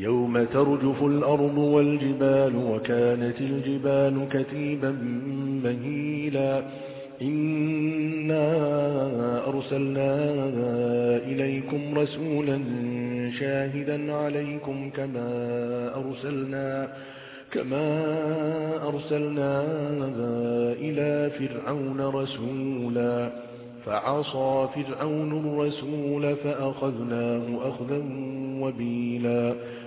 يوم ترجف الأرض والجبال وكانت الجبال كتيبا مهيلا. إنا أرسلنا إليكم رسولا شاهدا عليكم كما أرسلنا كما أرسلنا إلى فرعون رسولا. فعصى فرعون الرسول فأخذناه أخذا وبيلا.